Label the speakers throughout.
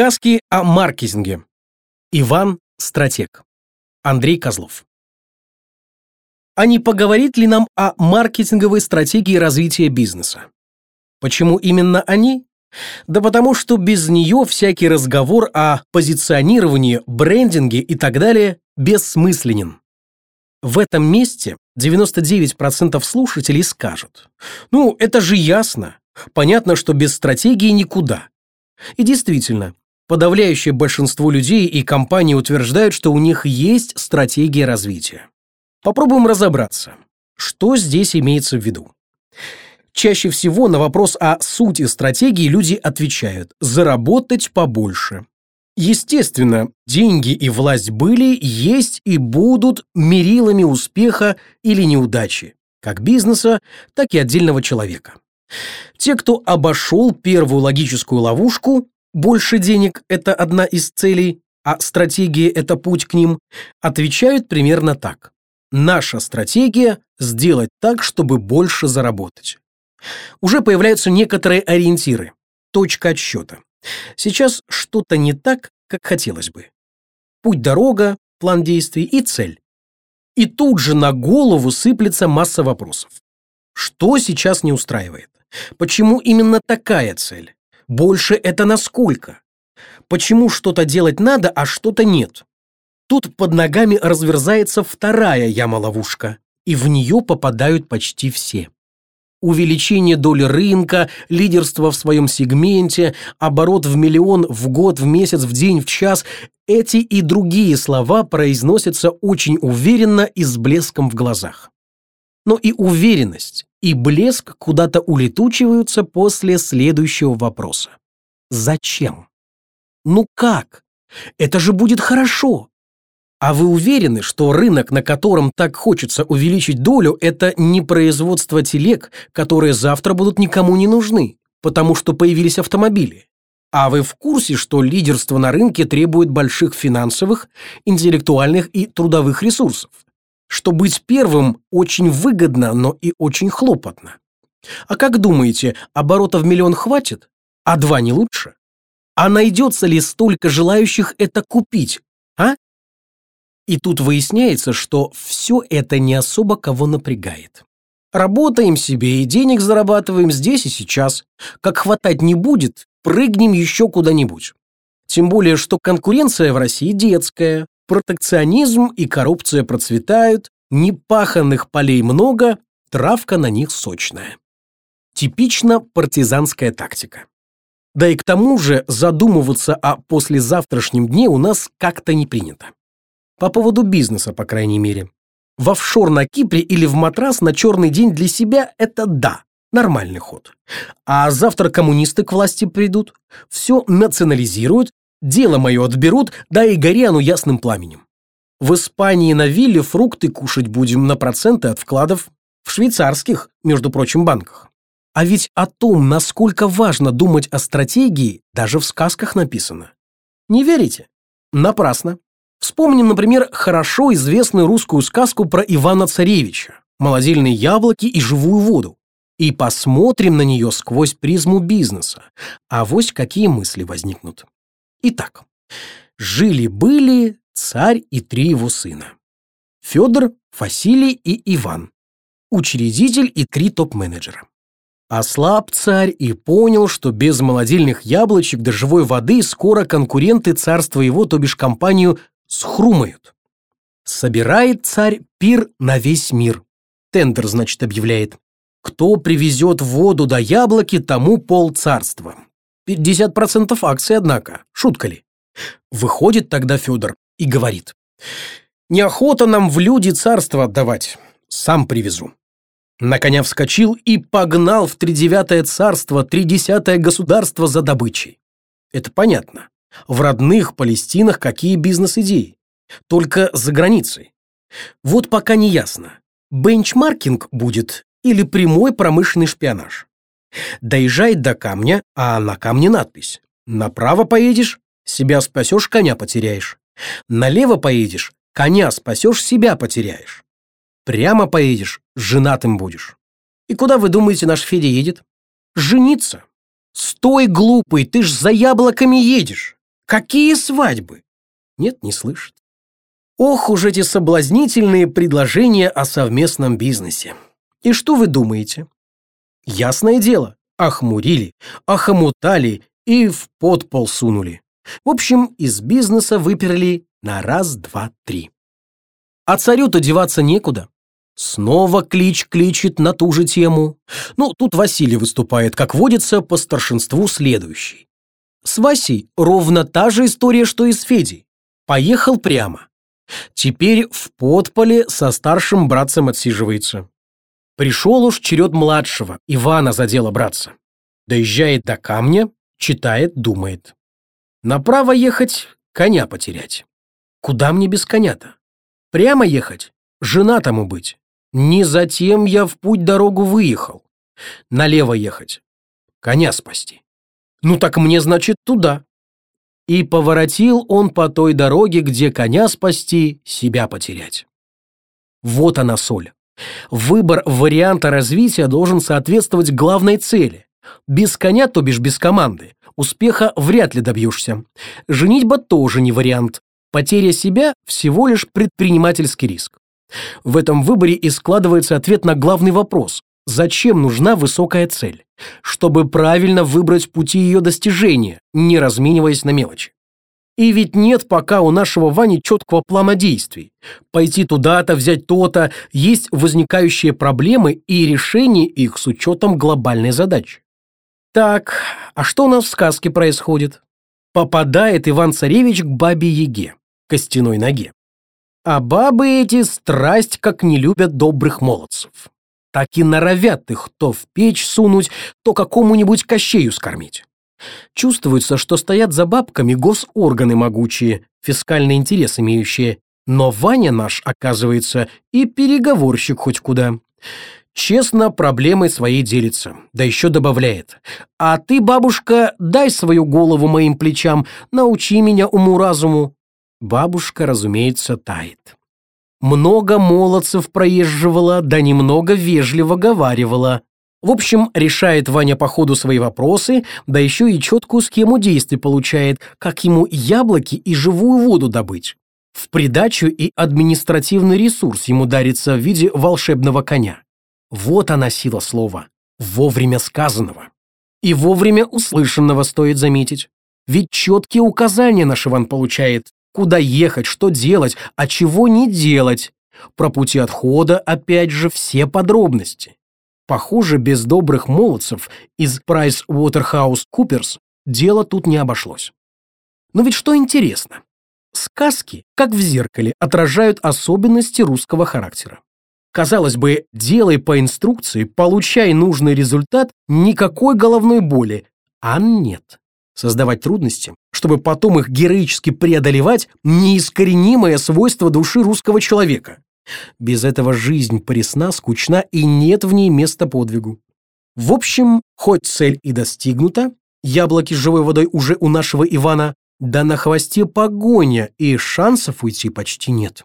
Speaker 1: Сказки о маркетинге. Иван Стратег. Андрей Козлов. А не поговорит ли нам о маркетинговой стратегии развития бизнеса? Почему именно они? Да потому что без нее всякий разговор о позиционировании, брендинге и так далее бессмысленен. В этом месте 99% слушателей скажут, ну, это же ясно, понятно, что без стратегии никуда. И действительно, подавляющее большинство людей и компаний утверждают, что у них есть стратегия развития. Попробуем разобраться, что здесь имеется в виду. Чаще всего на вопрос о сути стратегии люди отвечают «заработать побольше». Естественно, деньги и власть были, есть и будут мерилами успеха или неудачи, как бизнеса, так и отдельного человека. Те, кто обошел первую логическую ловушку, больше денег – это одна из целей, а стратегия – это путь к ним, отвечают примерно так. Наша стратегия – сделать так, чтобы больше заработать. Уже появляются некоторые ориентиры, точка отсчета. Сейчас что-то не так, как хотелось бы. Путь-дорога, план действий и цель. И тут же на голову сыплется масса вопросов. Что сейчас не устраивает? Почему именно такая цель? Больше это насколько? Почему что-то делать надо, а что-то нет? Тут под ногами разверзается вторая яма-ловушка, и в нее попадают почти все. Увеличение доли рынка, лидерство в своем сегменте, оборот в миллион в год, в месяц, в день, в час – эти и другие слова произносятся очень уверенно и с блеском в глазах. Но и уверенность, и блеск куда-то улетучиваются после следующего вопроса. Зачем? Ну как? Это же будет хорошо. А вы уверены, что рынок, на котором так хочется увеличить долю, это не производство телег, которые завтра будут никому не нужны, потому что появились автомобили? А вы в курсе, что лидерство на рынке требует больших финансовых, интеллектуальных и трудовых ресурсов? Что быть первым очень выгодно, но и очень хлопотно. А как думаете, оборота в миллион хватит? А два не лучше? А найдется ли столько желающих это купить, а? И тут выясняется, что все это не особо кого напрягает. Работаем себе и денег зарабатываем здесь и сейчас. Как хватать не будет, прыгнем еще куда-нибудь. Тем более, что конкуренция в России детская, протекционизм и коррупция процветают, непаханных полей много, травка на них сочная. Типично партизанская тактика. Да и к тому же задумываться о послезавтрашнем дне у нас как-то не принято. По поводу бизнеса, по крайней мере. В офшор на Кипре или в матрас на черный день для себя – это да, нормальный ход. А завтра коммунисты к власти придут, все национализируют, дело мое отберут, да и гори оно ясным пламенем. В Испании на вилле фрукты кушать будем на проценты от вкладов в швейцарских, между прочим, банках. А ведь о том, насколько важно думать о стратегии, даже в сказках написано. Не верите? Напрасно. Вспомним, например, хорошо известную русскую сказку про Ивана Царевича, молодильные яблоки и живую воду, и посмотрим на нее сквозь призму бизнеса, а вось какие мысли возникнут. Итак, жили-были царь и три его сына. Федор, Василий и Иван, учредитель и три топ-менеджера. Ослаб царь и понял, что без молодильных яблочек до живой воды скоро конкуренты царства его, то бишь компанию, схрумают. Собирает царь пир на весь мир. Тендер, значит, объявляет. Кто привезет воду до яблоки, тому пол царства. 50% акций, однако. Шутка ли? Выходит тогда Федор и говорит. Неохота нам в люди царство отдавать. Сам привезу. На коня вскочил и погнал в тридевятое царство, тридесятое государство за добычей. Это понятно. В родных Палестинах какие бизнес-идеи? Только за границей. Вот пока не ясно, бенчмаркинг будет или прямой промышленный шпионаж. Доезжает до камня, а на камне надпись. Направо поедешь, себя спасешь, коня потеряешь. Налево поедешь, коня спасешь, себя потеряешь. Прямо поедешь, женатым будешь. И куда, вы думаете, наш Федя едет? Жениться. Стой, глупый, ты ж за яблоками едешь. Какие свадьбы? Нет, не слышит. Ох уж эти соблазнительные предложения о совместном бизнесе. И что вы думаете? Ясное дело, охмурили, охомутали и в подпол сунули. В общем, из бизнеса выперли на раз, два, три. А царю-то деваться некуда. Снова клич кличет на ту же тему. Ну, тут Василий выступает, как водится, по старшинству следующий. С Васей ровно та же история, что и с Федей. Поехал прямо. Теперь в подполе со старшим братцем отсиживается. Пришел уж черед младшего, Ивана за дело браться. Доезжает до камня, читает, думает. Направо ехать, коня потерять. Куда мне без коня-то? Прямо ехать, жена тому быть. Не затем я в путь дорогу выехал. Налево ехать, коня спасти. Ну так мне, значит, туда. И поворотил он по той дороге, где коня спасти, себя потерять. Вот она соль. Выбор варианта развития должен соответствовать главной цели. Без коня, то бишь без команды, успеха вряд ли добьешься. Женитьба тоже не вариант. Потеря себя – всего лишь предпринимательский риск. В этом выборе и складывается ответ на главный вопрос – зачем нужна высокая цель? Чтобы правильно выбрать пути ее достижения, не размениваясь на мелочи. И ведь нет пока у нашего Вани четкого плана действий. Пойти туда-то, взять то-то, есть возникающие проблемы и решение их с учетом глобальной задачи. Так, а что у нас в сказке происходит? Попадает Иван-Царевич к бабе-яге, костяной ноге. А бабы эти страсть как не любят добрых молодцев. Так и норовят их то в печь сунуть, то какому-нибудь кощею скормить. Чувствуется, что стоят за бабками госорганы могучие, фискальный интерес имеющие. Но Ваня наш, оказывается, и переговорщик хоть куда. Честно, проблемой своей делится, да еще добавляет. «А ты, бабушка, дай свою голову моим плечам, научи меня уму-разуму». Бабушка, разумеется, тает. Много молодцев проезживала, да немного вежливо говаривала. В общем, решает Ваня по ходу свои вопросы, да еще и четкую схему действий получает, как ему яблоки и живую воду добыть. В придачу и административный ресурс ему дарится в виде волшебного коня. Вот она сила слова. Вовремя сказанного. И вовремя услышанного стоит заметить. Ведь четкие указания наш Иван получает, куда ехать, что делать, а чего не делать. Про пути отхода, опять же, все подробности. Похоже, без добрых молодцев из PricewaterhouseCoopers дело тут не обошлось. Но ведь что интересно, сказки, как в зеркале, отражают особенности русского характера. Казалось бы, делай по инструкции, получай нужный результат, никакой головной боли. А нет. Создавать трудности, чтобы потом их героически преодолевать, неискоренимое свойство души русского человека. Без этого жизнь пресна, скучна и нет в ней места подвигу. В общем, хоть цель и достигнута, яблоки с живой водой уже у нашего Ивана, да на хвосте погоня, и шансов уйти почти нет.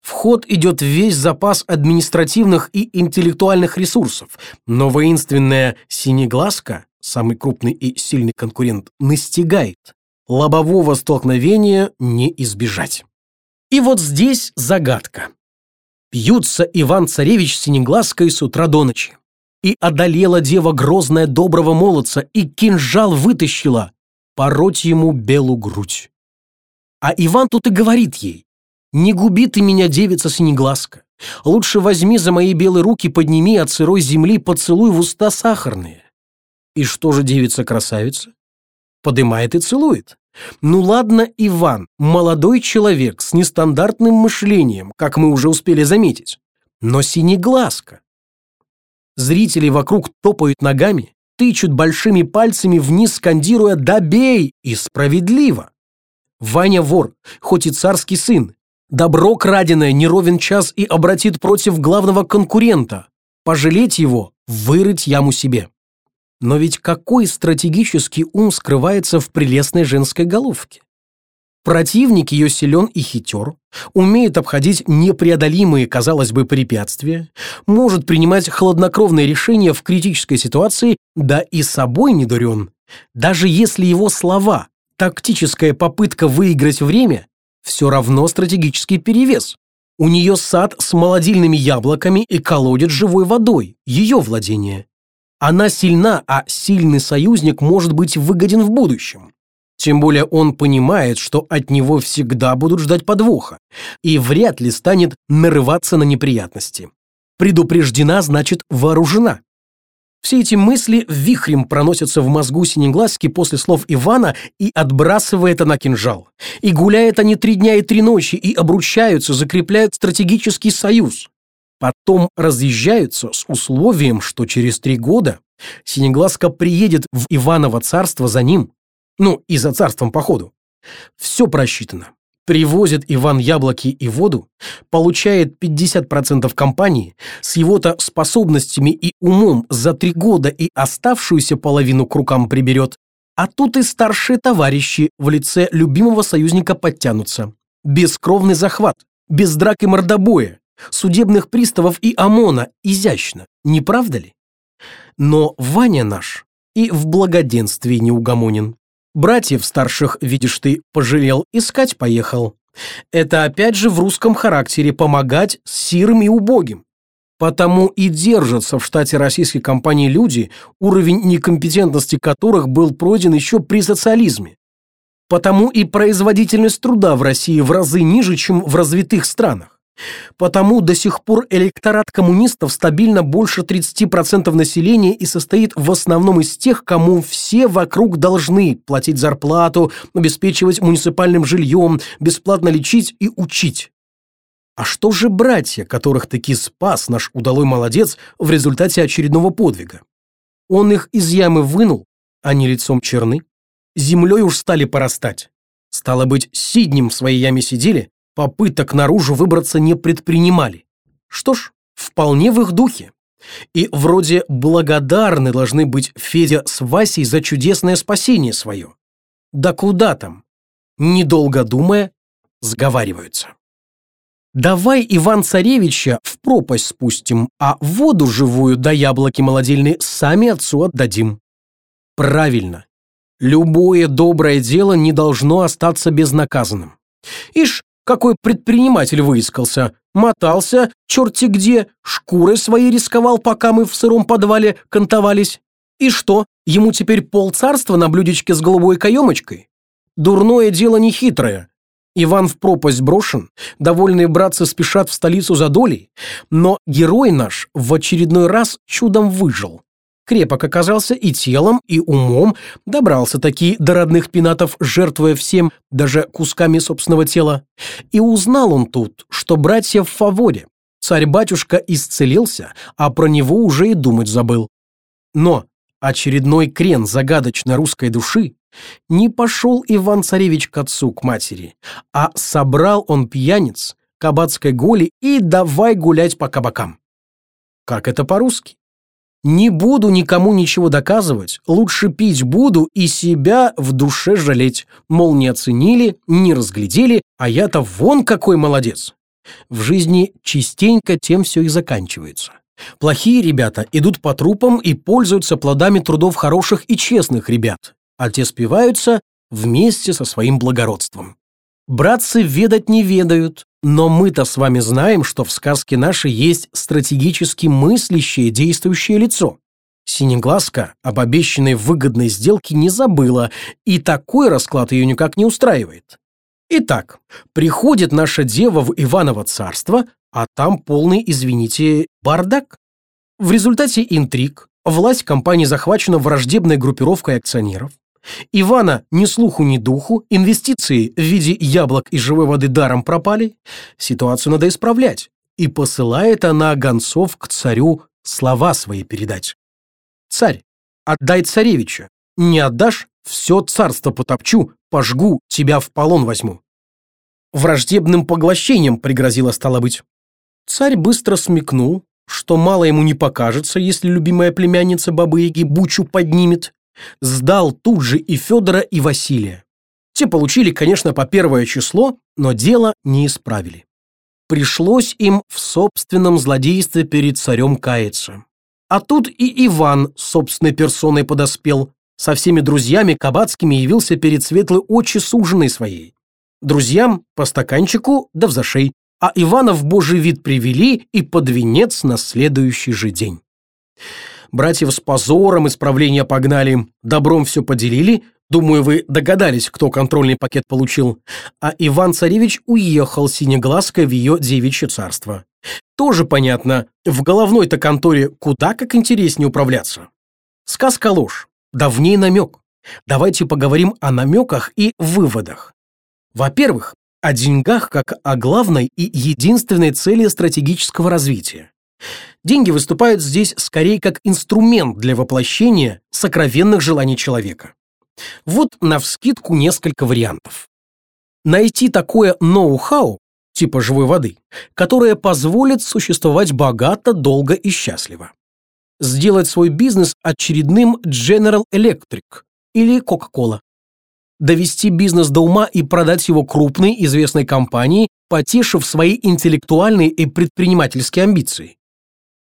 Speaker 1: В ход идет весь запас административных и интеллектуальных ресурсов, но воинственная «синеглазка», самый крупный и сильный конкурент, настигает. Лобового столкновения не избежать. И вот здесь загадка. Пьются Иван-царевич Синеглазкой с утра до ночи. И одолела дева грозная доброго молодца, и кинжал вытащила, пороть ему белу грудь. А Иван тут и говорит ей, «Не губи ты меня, девица Синеглазка, лучше возьми за мои белые руки, подними от сырой земли, поцелуй в уста сахарные». И что же девица-красавица? Подымает и целует. Ну ладно, Иван, молодой человек с нестандартным мышлением, как мы уже успели заметить, но синеглазка. Зрители вокруг топают ногами, тычут большими пальцами вниз, скандируя «Добей!» и справедливо. Ваня вор, хоть и царский сын. Добро краденое не ровен час и обратит против главного конкурента. Пожалеть его, вырыть яму себе. Но ведь какой стратегический ум скрывается в прелестной женской головке? Противник ее силен и хитер, умеет обходить непреодолимые, казалось бы, препятствия, может принимать хладнокровные решения в критической ситуации, да и собой не дурен. Даже если его слова тактическая попытка выиграть время все равно стратегический перевес. У нее сад с молодильными яблоками и колодец живой водой, ее владение. Она сильна, а сильный союзник может быть выгоден в будущем. Тем более он понимает, что от него всегда будут ждать подвоха и вряд ли станет нарываться на неприятности. Предупреждена, значит вооружена. Все эти мысли вихрем проносятся в мозгу Синеглазки после слов Ивана и отбрасывает она кинжал. И гуляют они три дня и три ночи, и обручаются, закрепляют стратегический союз. Потом разъезжаются с условием, что через три года Синеглазка приедет в Иваново царство за ним. Ну, и за царством по ходу. Все просчитано. Привозит Иван яблоки и воду, получает 50% компании, с его-то способностями и умом за три года и оставшуюся половину к рукам приберет. А тут и старшие товарищи в лице любимого союзника подтянутся. Бескровный захват, без драк и мордобоя, судебных приставов и ОМОНа, изящно, не правда ли? Но Ваня наш и в благоденствии неугомонен. Братьев старших, видишь ты, пожалел, искать поехал. Это опять же в русском характере помогать сирым и убогим. Потому и держатся в штате российской компании люди, уровень некомпетентности которых был пройден еще при социализме. Потому и производительность труда в России в разы ниже, чем в развитых странах. Потому до сих пор электорат коммунистов стабильно больше 30% населения и состоит в основном из тех, кому все вокруг должны платить зарплату, обеспечивать муниципальным жильем, бесплатно лечить и учить. А что же братья, которых таки спас наш удалой молодец в результате очередного подвига? Он их из ямы вынул, они лицом черны, землей уж стали порастать. Стало быть, сиднем в своей яме сидели, попыток наружу выбраться не предпринимали. Что ж, вполне в их духе. И вроде благодарны должны быть Федя с Васей за чудесное спасение свое. Да куда там? Недолго думая, сговариваются. Давай Иван-Царевича в пропасть спустим, а воду живую да яблоки молодильные сами отцу отдадим. Правильно. Любое доброе дело не должно остаться безнаказанным. Ишь, какой предприниматель выискался. Мотался, черти где, шкуры свои рисковал, пока мы в сыром подвале кантовались. И что, ему теперь полцарства на блюдечке с голубой каемочкой? Дурное дело не хитрое. Иван в пропасть брошен, довольные братцы спешат в столицу за долей, но герой наш в очередной раз чудом выжил крепок оказался и телом, и умом, добрался таки до родных пенатов, жертвуя всем, даже кусками собственного тела. И узнал он тут, что братья в фаворе. Царь-батюшка исцелился, а про него уже и думать забыл. Но очередной крен загадочной русской души не пошел Иван-царевич к отцу, к матери, а собрал он пьяниц, кабацкой голи и давай гулять по кабакам. Как это по-русски? Не буду никому ничего доказывать, лучше пить буду и себя в душе жалеть. Мол, не оценили, не разглядели, а я-то вон какой молодец. В жизни частенько тем все и заканчивается. Плохие ребята идут по трупам и пользуются плодами трудов хороших и честных ребят, а те спиваются вместе со своим благородством. Братцы ведать не ведают, но мы-то с вами знаем, что в сказке нашей есть стратегически мыслящее действующее лицо. Синеглазка об обещанной выгодной сделке не забыла, и такой расклад ее никак не устраивает. Итак, приходит наша дева в Иваново царство, а там полный, извините, бардак. В результате интриг власть компании захвачена враждебной группировкой акционеров. Ивана ни слуху, ни духу, инвестиции в виде яблок и живой воды даром пропали. Ситуацию надо исправлять. И посылает она гонцов к царю слова свои передать. «Царь, отдай царевича. Не отдашь, все царство потопчу, пожгу, тебя в полон возьму». Враждебным поглощением пригрозила стало быть. Царь быстро смекнул, что мало ему не покажется, если любимая племянница Бабы-Яги бучу поднимет, Сдал тут же и Федора, и Василия. Те получили, конечно, по первое число, но дело не исправили. Пришлось им в собственном злодействе перед царем каяться. А тут и Иван собственной персоной подоспел, Со всеми друзьями кабацкими явился перед светлой очи суженой своей. Друзьям по стаканчику да в зашей, а Ивана в божий вид привели и под венец на следующий же день. Братьев с позором исправления погнали, добром все поделили, думаю, вы догадались, кто контрольный пакет получил, а Иван-царевич уехал синеглазкой в ее девичье царство. Тоже понятно, в головной-то конторе куда как интереснее управляться. Сказка ложь, давней намек. Давайте поговорим о намеках и выводах. Во-первых, о деньгах как о главной и единственной цели стратегического развития. Деньги выступают здесь скорее как инструмент для воплощения сокровенных желаний человека. Вот навскидку несколько вариантов. Найти такое ноу-хау, типа живой воды, которое позволит существовать богато, долго и счастливо. Сделать свой бизнес очередным General Electric или Coca-Cola довести бизнес до ума и продать его крупной известной компании, потешив свои интеллектуальные и предпринимательские амбиции.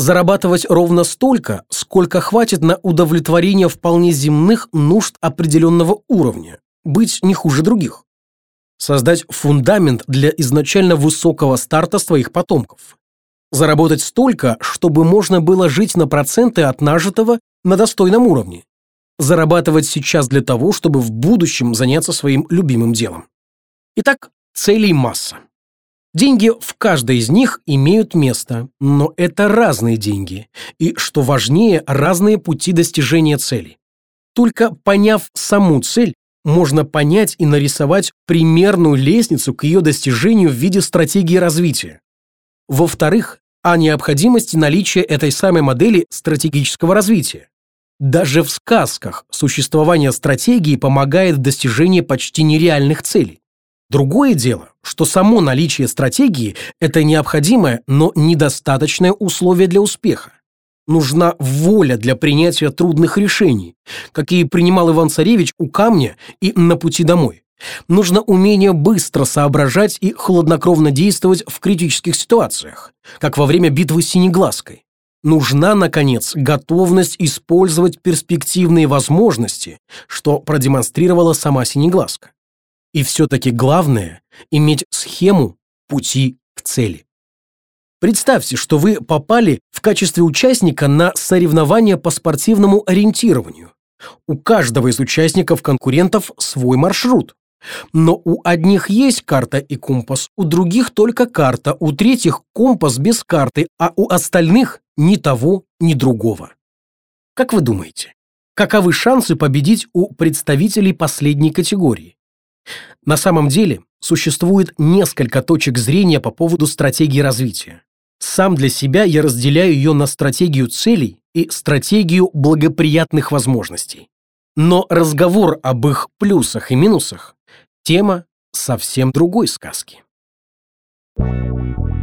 Speaker 1: Зарабатывать ровно столько, сколько хватит на удовлетворение вполне земных нужд определенного уровня, быть не хуже других. Создать фундамент для изначально высокого старта своих потомков. Заработать столько, чтобы можно было жить на проценты от нажитого на достойном уровне зарабатывать сейчас для того, чтобы в будущем заняться своим любимым делом. Итак, целей масса. Деньги в каждой из них имеют место, но это разные деньги, и, что важнее, разные пути достижения цели. Только поняв саму цель, можно понять и нарисовать примерную лестницу к ее достижению в виде стратегии развития. Во-вторых, о необходимости наличия этой самой модели стратегического развития. Даже в сказках существование стратегии помогает в достижении почти нереальных целей. Другое дело, что само наличие стратегии – это необходимое, но недостаточное условие для успеха. Нужна воля для принятия трудных решений, какие принимал Иван-Царевич у камня и на пути домой. Нужно умение быстро соображать и хладнокровно действовать в критических ситуациях, как во время битвы с Синеглазкой. Нужна, наконец, готовность использовать перспективные возможности, что продемонстрировала сама Синеглазка. И все-таки главное – иметь схему пути к цели. Представьте, что вы попали в качестве участника на соревнования по спортивному ориентированию. У каждого из участников-конкурентов свой маршрут. Но у одних есть карта и компас, у других только карта, у третьих компас без карты, а у остальных ни того, ни другого. Как вы думаете, каковы шансы победить у представителей последней категории? На самом деле существует несколько точек зрения по поводу стратегии развития. Сам для себя я разделяю ее на стратегию целей и стратегию благоприятных возможностей. Но разговор об их плюсах и минусах – тема совсем другой сказки. Thank you.